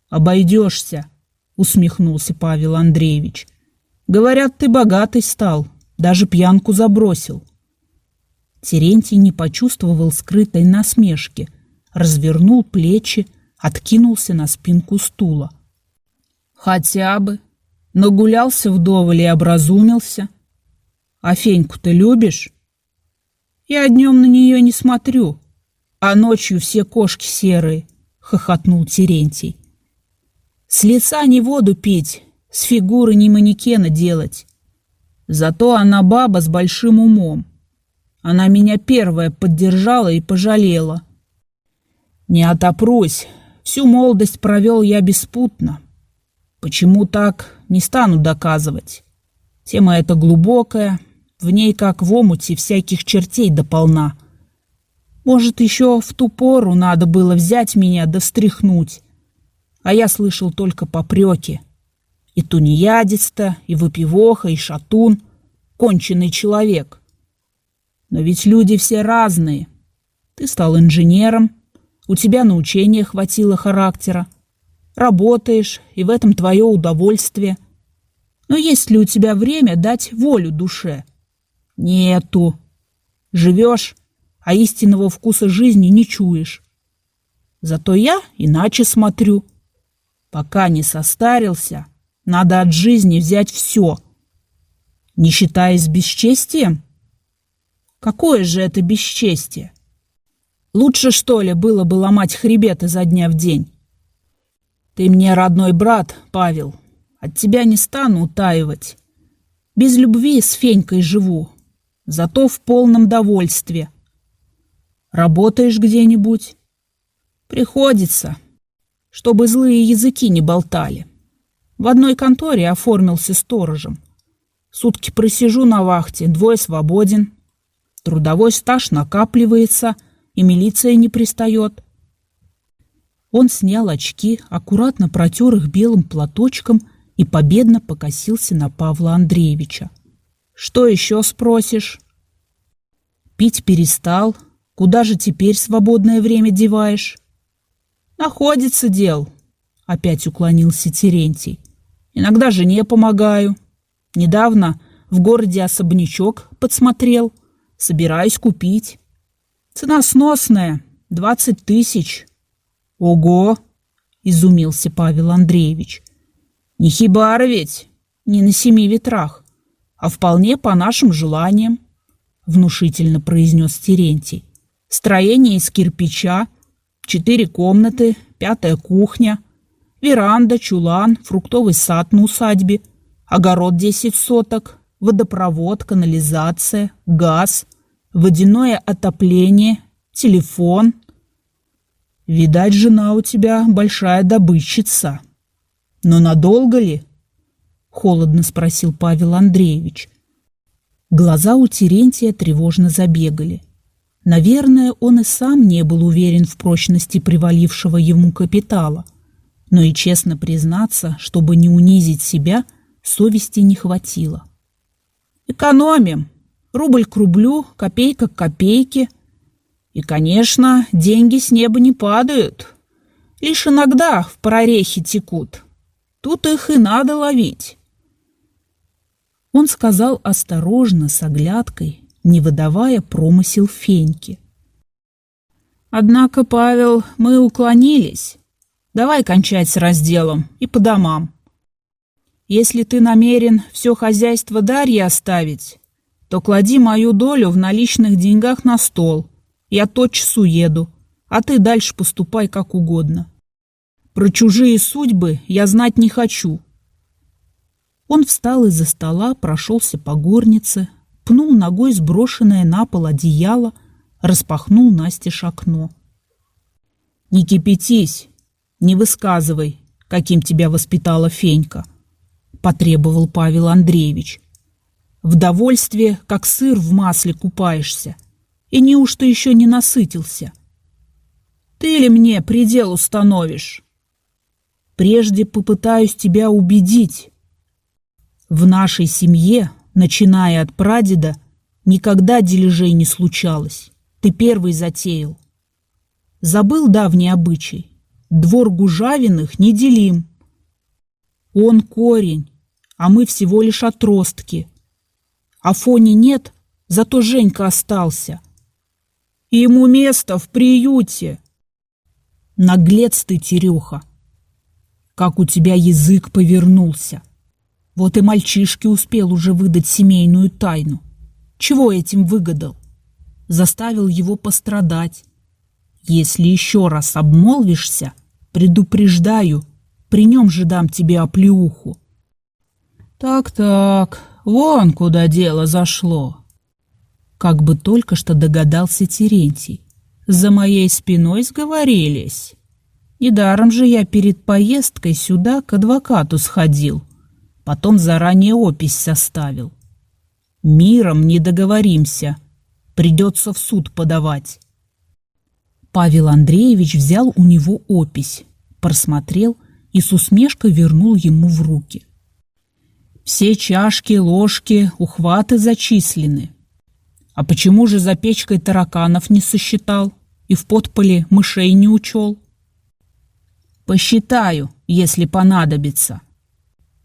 Обойдешься усмехнулся Павел Андреевич. Говорят, ты богатый стал, даже пьянку забросил. Терентий не почувствовал скрытой насмешки, развернул плечи, откинулся на спинку стула. Хотя бы. Нагулялся вдоволь и образумился. А Феньку ты любишь? Я днем на нее не смотрю, а ночью все кошки серые, хохотнул Терентий. С лица не воду пить, с фигуры не манекена делать. Зато она баба с большим умом. Она меня первая поддержала и пожалела. Не отопрусь, всю молодость провел я беспутно. Почему так, не стану доказывать. Тема эта глубокая, в ней, как в омуте, всяких чертей дополна. Может, еще в ту пору надо было взять меня да встряхнуть, а я слышал только попреки. И тунеядиста, и выпивоха, и шатун, конченый человек. Но ведь люди все разные. Ты стал инженером, У тебя на учение хватило характера. Работаешь, и в этом твое удовольствие. Но есть ли у тебя время дать волю душе? Нету. Живешь, а истинного вкуса жизни не чуешь. Зато я иначе смотрю. Пока не состарился, надо от жизни взять все. Не считаясь бесчестием? Какое же это бесчестие? Лучше, что ли, было бы ломать хребет изо дня в день? Ты мне родной брат, Павел. От тебя не стану утаивать. Без любви с Фенькой живу, зато в полном довольстве. Работаешь где-нибудь? Приходится, чтобы злые языки не болтали. В одной конторе оформился сторожем. Сутки просижу на вахте, двое свободен. Трудовой стаж накапливается, и милиция не пристает. Он снял очки, аккуратно протер их белым платочком и победно покосился на Павла Андреевича. «Что еще спросишь?» «Пить перестал. Куда же теперь свободное время деваешь?» «Находится дел», — опять уклонился Терентий. «Иногда жене помогаю. Недавно в городе особнячок подсмотрел. Собираюсь купить. Цена сносная, двадцать тысяч». «Ого!» — изумился Павел Андреевич. «Не хибара ведь, не на семи ветрах, а вполне по нашим желаниям», — внушительно произнес Терентий. «Строение из кирпича, четыре комнаты, пятая кухня, веранда, чулан, фруктовый сад на усадьбе, огород десять соток, водопровод, канализация, газ, водяное отопление, телефон. Видать, жена у тебя большая добытчица. Но надолго ли? Холодно спросил Павел Андреевич. Глаза у Терентия тревожно забегали. Наверное, он и сам не был уверен в прочности привалившего ему капитала. Но и честно признаться, чтобы не унизить себя, совести не хватило. «Экономим. Рубль к рублю, копейка к копейке. И, конечно, деньги с неба не падают. Лишь иногда в прорехи текут. Тут их и надо ловить». Он сказал осторожно, с оглядкой, не выдавая промысел Феньки. «Однако, Павел, мы уклонились. Давай кончать с разделом и по домам. Если ты намерен все хозяйство Дарье оставить, то клади мою долю в наличных деньгах на стол. Я тотчас уеду, а ты дальше поступай как угодно. Про чужие судьбы я знать не хочу». Он встал из-за стола, прошелся по горнице, пнул ногой сброшенное на пол одеяло, распахнул Насте окно. «Не кипятись, не высказывай, каким тебя воспитала Фенька», — потребовал Павел Андреевич. «В довольстве, как сыр в масле купаешься, и неужто еще не насытился? Ты ли мне предел установишь? Прежде попытаюсь тебя убедить. В нашей семье начиная от прадеда, никогда дележей не случалось. Ты первый затеял. Забыл давний обычай. Двор Гужавиных не делим. Он корень, а мы всего лишь отростки. Афони нет, зато Женька остался. Ему место в приюте. Наглец ты, Тереха. Как у тебя язык повернулся. Вот и мальчишке успел уже выдать семейную тайну. Чего этим выгадал? Заставил его пострадать. Если еще раз обмолвишься, предупреждаю, при нем же дам тебе оплеуху. Так-так, вон куда дело зашло. Как бы только что догадался Терентий. За моей спиной сговорились. Недаром же я перед поездкой сюда к адвокату сходил. Потом заранее опись составил. Миром не договоримся. Придется в суд подавать. Павел Андреевич взял у него опись, просмотрел и с усмешкой вернул ему в руки. Все чашки, ложки, ухваты зачислены. А почему же за печкой тараканов не сосчитал? и в подполе мышей не учел. Посчитаю, если понадобится.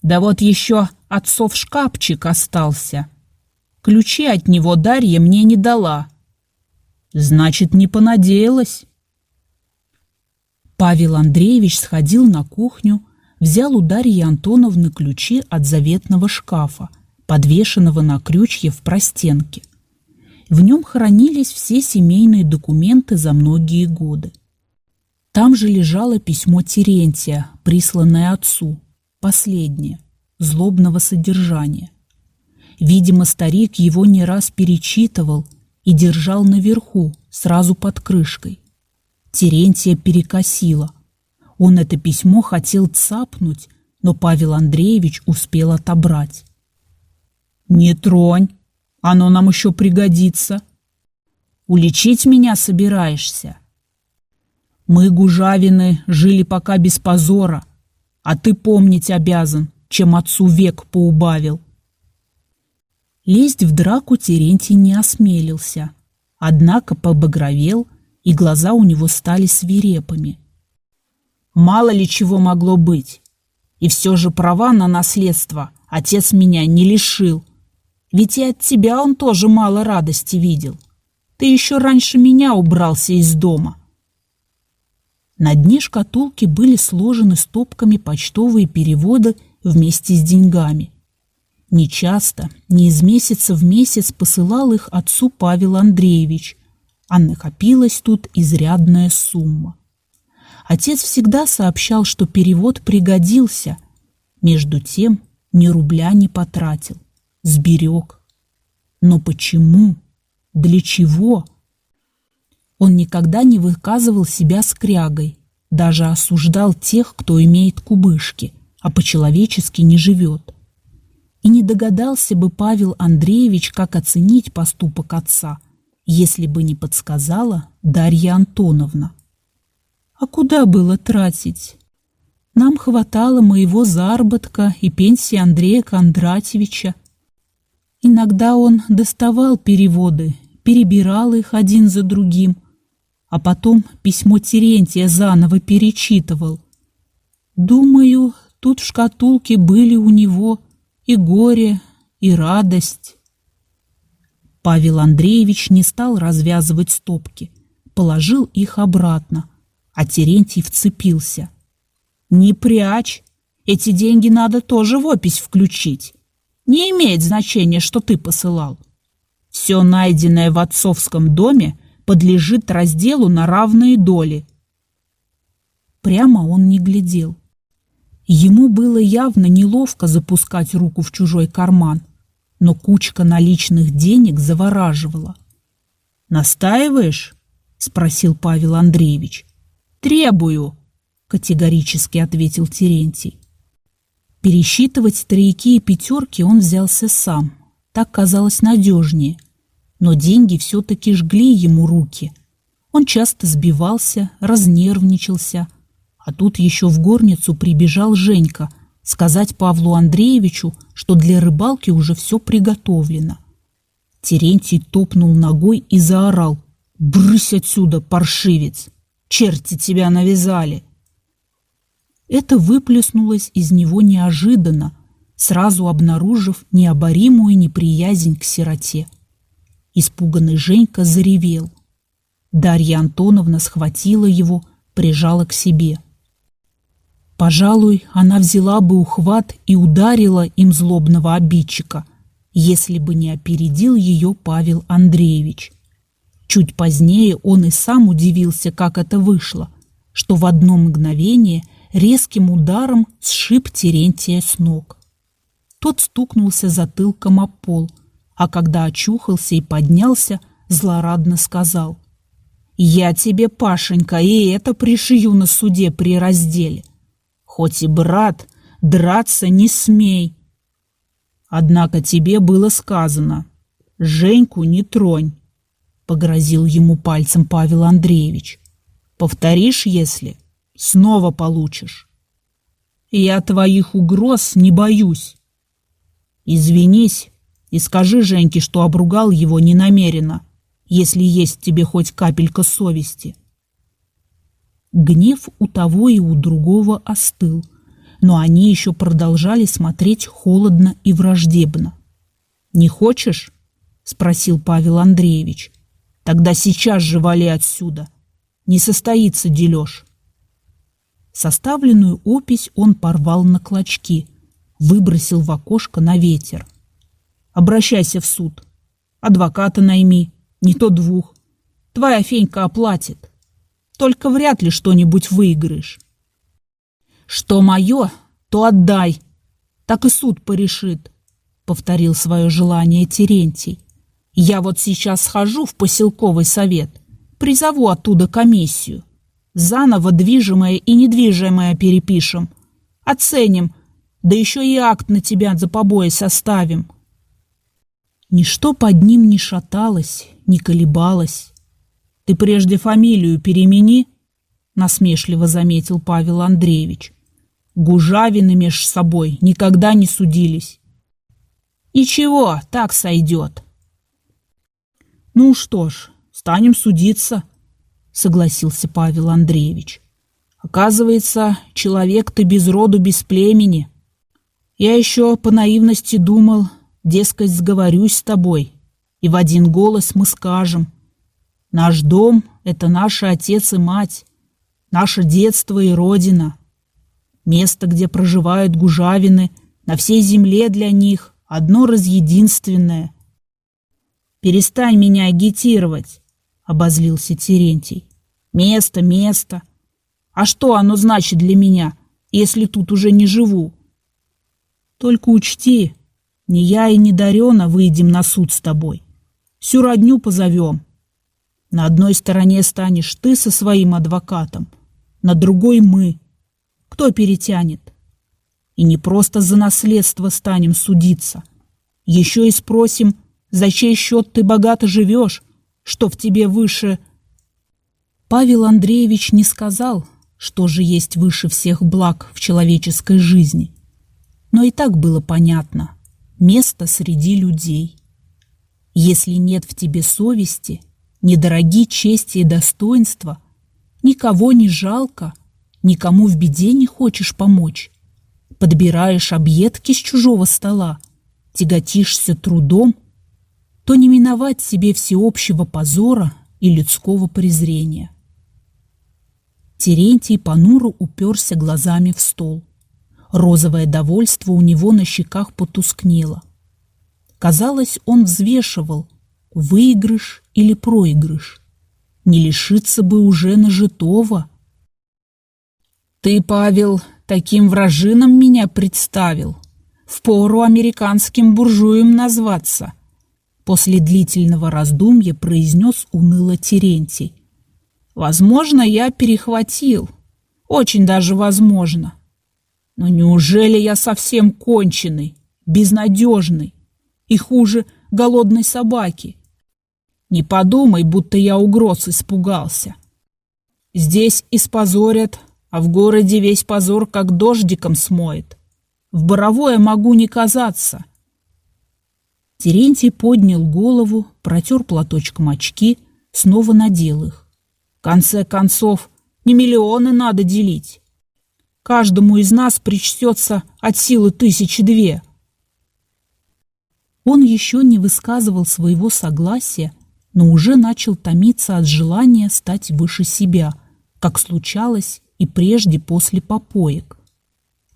Да вот еще отцов шкафчик остался. Ключи от него Дарья мне не дала. Значит, не понадеялась. Павел Андреевич сходил на кухню, взял у Дарьи Антоновны ключи от заветного шкафа, подвешенного на крючье в простенке. В нем хранились все семейные документы за многие годы. Там же лежало письмо Терентия, присланное отцу, последнее, злобного содержания. Видимо, старик его не раз перечитывал и держал наверху, сразу под крышкой. Терентия перекосило. Он это письмо хотел цапнуть, но Павел Андреевич успел отобрать. «Не тронь, оно нам еще пригодится. Уличить меня собираешься?» Мы, Гужавины, жили пока без позора, а ты помнить обязан, чем отцу век поубавил. Лезть в драку Терентий не осмелился, однако побагровел, и глаза у него стали свирепыми. Мало ли чего могло быть. И все же права на наследство отец меня не лишил. Ведь и от тебя он тоже мало радости видел. Ты еще раньше меня убрался из дома. На дне шкатулки были сложены стопками почтовые переводы вместе с деньгами. Нечасто, не из месяца в месяц посылал их отцу Павел Андреевич, а накопилась тут изрядная сумма. Отец всегда сообщал, что перевод пригодился, между тем ни рубля не потратил, сберег. Но почему? Для чего? Он никогда не выказывал себя скрягой, даже осуждал тех, кто имеет кубышки, а по-человечески не живет. И не догадался бы Павел Андреевич, как оценить поступок отца, если бы не подсказала Дарья Антоновна. А куда было тратить? Нам хватало моего заработка и пенсии Андрея Кондратьевича. Иногда он доставал переводы, перебирал их один за другим – а потом письмо Терентия заново перечитывал. Думаю, тут в шкатулке были у него и горе, и радость. Павел Андреевич не стал развязывать стопки, положил их обратно, а Терентий вцепился. «Не прячь! Эти деньги надо тоже в опись включить. Не имеет значения, что ты посылал. Все найденное в отцовском доме подлежит разделу на равные доли. Прямо он не глядел. Ему было явно неловко запускать руку в чужой карман, но кучка наличных денег завораживала. «Настаиваешь?» – спросил Павел Андреевич. «Требую», – категорически ответил Терентий. Пересчитывать тройки и пятерки он взялся сам. Так казалось надежнее – но деньги все-таки жгли ему руки. Он часто сбивался, разнервничался. А тут еще в горницу прибежал Женька сказать Павлу Андреевичу, что для рыбалки уже все приготовлено. Терентий топнул ногой и заорал. «Брысь отсюда, паршивец! Черти тебя навязали!» Это выплеснулось из него неожиданно, сразу обнаружив необоримую неприязнь к сироте. Испуганный Женька заревел. Дарья Антоновна схватила его, прижала к себе. Пожалуй, она взяла бы ухват и ударила им злобного обидчика, если бы не опередил ее Павел Андреевич. Чуть позднее он и сам удивился, как это вышло, что в одно мгновение резким ударом сшиб Терентия с ног. Тот стукнулся затылком о пол – а когда очухался и поднялся, злорадно сказал. «Я тебе, Пашенька, и это пришью на суде при разделе. Хоть и брат, драться не смей. Однако тебе было сказано, Женьку не тронь», — погрозил ему пальцем Павел Андреевич. «Повторишь, если, снова получишь. Я твоих угроз не боюсь. Извинись, и скажи Женьке, что обругал его ненамеренно. если есть тебе хоть капелька совести. Гнев у того и у другого остыл, но они еще продолжали смотреть холодно и враждебно. «Не хочешь?» — спросил Павел Андреевич. «Тогда сейчас же вали отсюда. Не состоится дележ». Составленную опись он порвал на клочки, выбросил в окошко на ветер. «Обращайся в суд. Адвоката найми, не то двух. Твоя Фенька оплатит. Только вряд ли что-нибудь выиграешь. Что мое, то отдай. Так и суд порешит», — повторил свое желание Терентий. «Я вот сейчас схожу в поселковый совет, призову оттуда комиссию. Заново движимое и недвижимое перепишем. Оценим, да еще и акт на тебя за побои составим. Ничто под ним не шаталось, не колебалось. Ты прежде фамилию перемени, насмешливо заметил Павел Андреевич. Гужавины меж собой никогда не судились. Ничего, так сойдет. Ну что ж, станем судиться, — согласился Павел Андреевич. «Оказывается, человек ты без роду, без племени. Я еще по наивности думал, дескать, сговорюсь с тобой, и в один голос мы скажем. Наш дом — это наши отец и мать, наше детство и родина. Место, где проживают гужавины, на всей земле для них одно разъединственное. Перестань меня агитировать обозлился Терентий. Место, место. А что оно значит для меня, если тут уже не живу? Только учти, не я и не Дарена выйдем на суд с тобой. Всю родню позовем. На одной стороне станешь ты со своим адвокатом, на другой мы. Кто перетянет? И не просто за наследство станем судиться. Еще и спросим, за чей счет ты богато живешь, что в тебе выше... Павел Андреевич не сказал, что же есть выше всех благ в человеческой жизни. Но и так было понятно. Место среди людей. Если нет в тебе совести, недороги чести и достоинства, никого не жалко, никому в беде не хочешь помочь, подбираешь объедки с чужого стола, тяготишься трудом – то не миновать себе всеобщего позора и людского презрения. Терентий понуро уперся глазами в стол. Розовое довольство у него на щеках потускнело. Казалось, он взвешивал, выигрыш или проигрыш. Не лишиться бы уже нажитого. «Ты, Павел, таким вражином меня представил. Впору американским буржуем назваться», После длительного раздумья произнес уныло Терентий. «Возможно, я перехватил. Очень даже возможно. Но неужели я совсем конченый, безнадежный и хуже голодной собаки? Не подумай, будто я угроз испугался. Здесь испозорят, а в городе весь позор как дождиком смоет. В Боровое могу не казаться» Терентий поднял голову, протер платочком очки, снова надел их. В конце концов, не миллионы надо делить. Каждому из нас причтется от силы тысячи две. Он еще не высказывал своего согласия, но уже начал томиться от желания стать выше себя, как случалось и прежде после попоек.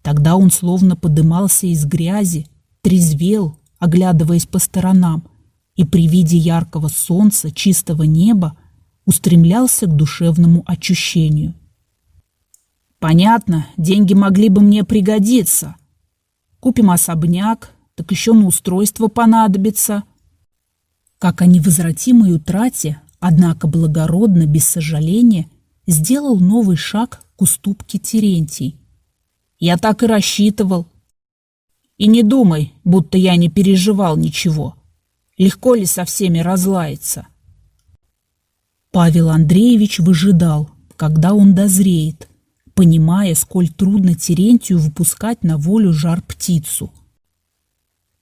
Тогда он словно подымался из грязи, трезвел, оглядываясь по сторонам, и при виде яркого солнца, чистого неба устремлялся к душевному очищению. «Понятно, деньги могли бы мне пригодиться. Купим особняк, так еще на устройство понадобится». Как о невозвратимой утрате, однако благородно, без сожаления, сделал новый шаг к уступке Терентий. «Я так и рассчитывал», и не думай, будто я не переживал ничего. Легко ли со всеми разлаяться? Павел Андреевич выжидал, когда он дозреет, понимая, сколь трудно Терентию выпускать на волю жар птицу.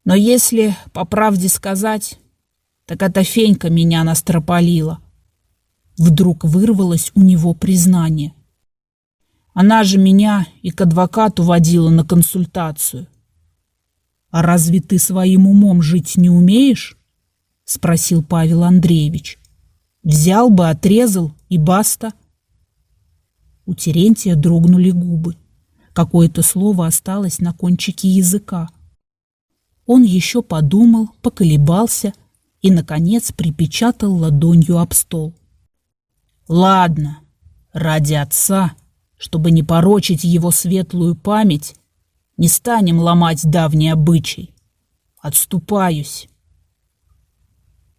Но если, по правде сказать, так эта фенька меня настропалила. Вдруг вырвалось у него признание. Она же меня и к адвокату водила на консультацию. «А разве ты своим умом жить не умеешь?» — спросил Павел Андреевич. «Взял бы, отрезал и баста». У Терентия дрогнули губы. Какое-то слово осталось на кончике языка. Он еще подумал, поколебался и, наконец, припечатал ладонью об стол. «Ладно, ради отца, чтобы не порочить его светлую память, не станем ломать давний обычай. Отступаюсь».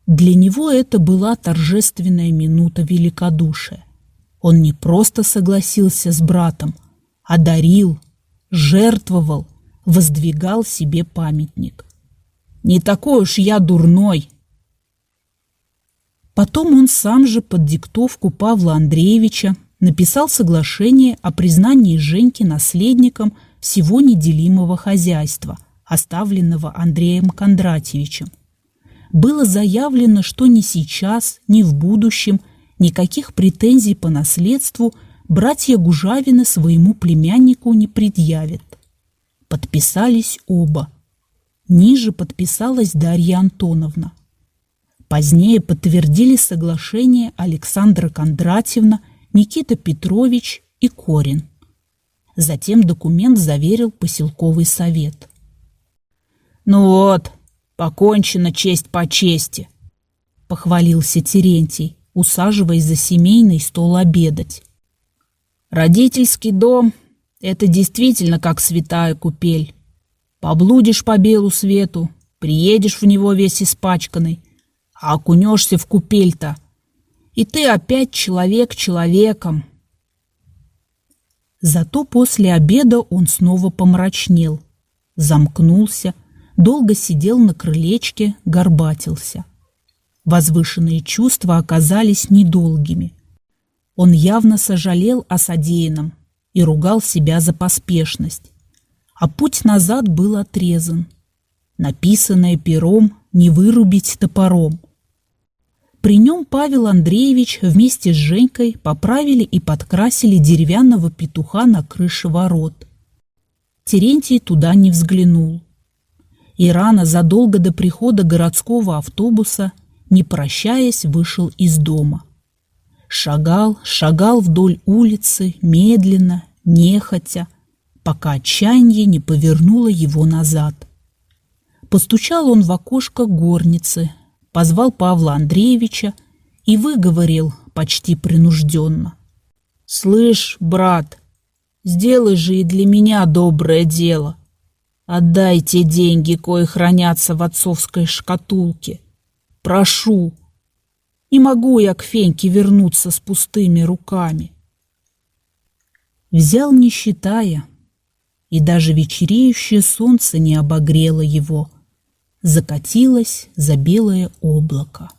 Для него это была торжественная минута великодушия. Он не просто согласился с братом, а дарил, жертвовал, воздвигал себе памятник. «Не такой уж я дурной!» Потом он сам же под диктовку Павла Андреевича написал соглашение о признании Женьки наследником всего неделимого хозяйства, оставленного Андреем Кондратьевичем. Было заявлено, что ни сейчас, ни в будущем никаких претензий по наследству братья Гужавины своему племяннику не предъявят. Подписались оба. Ниже подписалась Дарья Антоновна. Позднее подтвердили соглашение Александра Кондратьевна, Никита Петрович и Корин. Затем документ заверил поселковый совет. «Ну вот, покончено честь по чести», — похвалился Терентий, усаживаясь за семейный стол обедать. «Родительский дом — это действительно как святая купель. Поблудишь по белу свету, приедешь в него весь испачканный, а окунешься в купель-то, и ты опять человек человеком, Зато после обеда он снова помрачнел, замкнулся, долго сидел на крылечке, горбатился. Возвышенные чувства оказались недолгими. Он явно сожалел о содеянном и ругал себя за поспешность. А путь назад был отрезан. Написанное пером не вырубить топором. При нем Павел Андреевич вместе с Женькой поправили и подкрасили деревянного петуха на крыше ворот. Терентий туда не взглянул. И рано, задолго до прихода городского автобуса, не прощаясь, вышел из дома. Шагал, шагал вдоль улицы, медленно, нехотя, пока отчаяние не повернуло его назад. Постучал он в окошко горницы, позвал Павла Андреевича и выговорил почти принужденно. «Слышь, брат, сделай же и для меня доброе дело. Отдай те деньги, кои хранятся в отцовской шкатулке. Прошу. Не могу я к Феньке вернуться с пустыми руками». Взял, не считая, и даже вечереющее солнце не обогрело его – закатилось за белое облако.